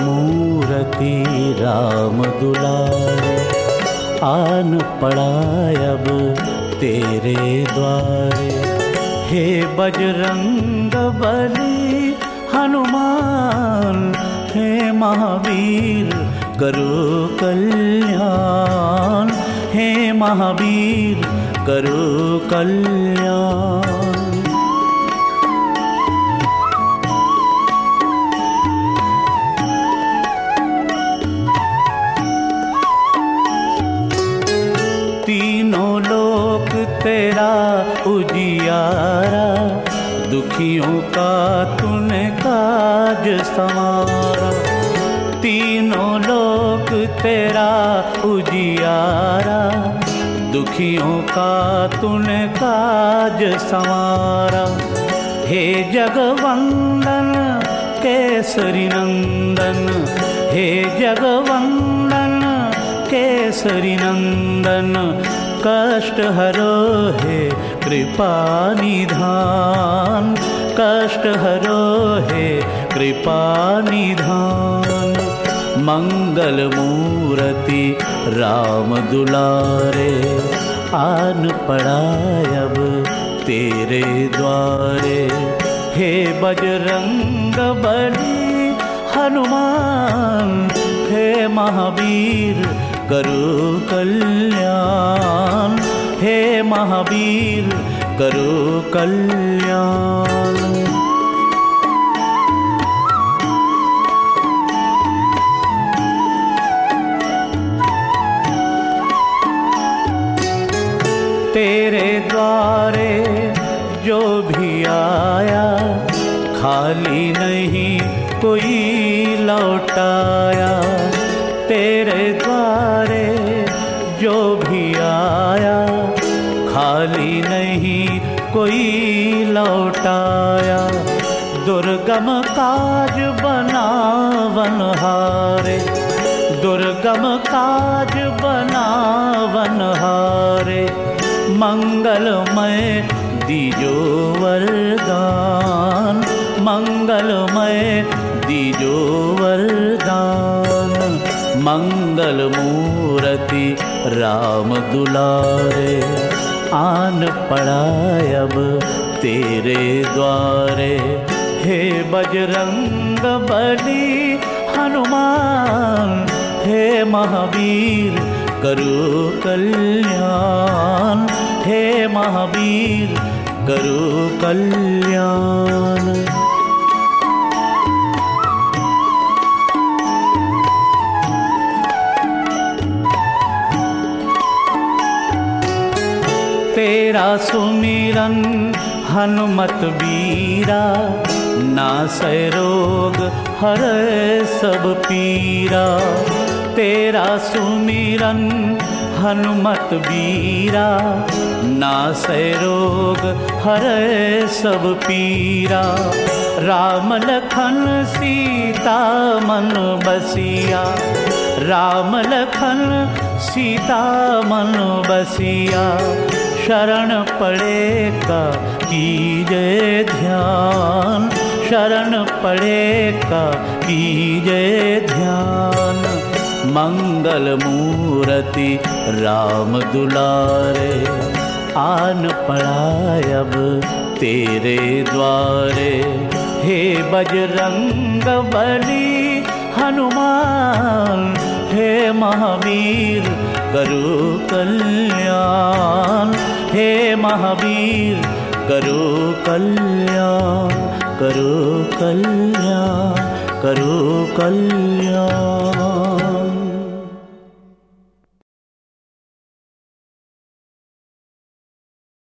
मूर्ति राम दुलारे आन पड़ा तेरे द्वारे। हे बजरंग बली, हनुमान, हे महावीर, करो कल्याण। हे महावीर, करो कल्याण। तेरा उजियारा, दुखियों का तूने काज समारा तीनों लोक तेरा उजियारा, दुखियों का तूने काज समारा हे जगवंदन, केसरी नंदन, हे जगवंदन केसरी नंदन कष्ट हरो हे कृपा निधान, कष्ट हरो हे कृपा निधान। मंगल मूर्ति राम दुलारे, आन पड़ा तेरे द्वारे। हे बजरंग बली हनुमान, हे महावीर करो कल्याण। हे महावीर, करो कल्याण। तेरे द्वारे जो भी आया, खाली नहीं कोई लौटाया। जो भी आया, खाली नहीं कोई लौटाया। दुर्गम काज बनावन हारे, दुर्गम काज बनावन हारे। मंगलमय दीजो वरदान, मंगलमय दीजो वरदान। मंगल मूर्ति राम दुलारे आन पड़ा अब तेरे द्वारे। हे बजरंग बली, हनुमान, हे महावीर, करो कल्याण। हे महावीर, करो कल्याण। तेरा सुमिरन, हनुमत बीरा नासय रोग हर सब पीरा। तेरा सुमिरन, हनुमत बीरा नासय रोग हर सब पीरा। राम लखन सीता मन बसिया राम लखन सीता मन बसिया। शरण पड़े का कीजय ध्यान। शरण पड़े का कीजय ध्यान। मंगल मूर्ति राम दुलारे, आन पड़ा अब तेरे द्वारे। हे बजरंग बली हनुमान, हे महावीर करो कल्याण हे महावीर। करो कल्याण करो कल्याण करो कल्याण।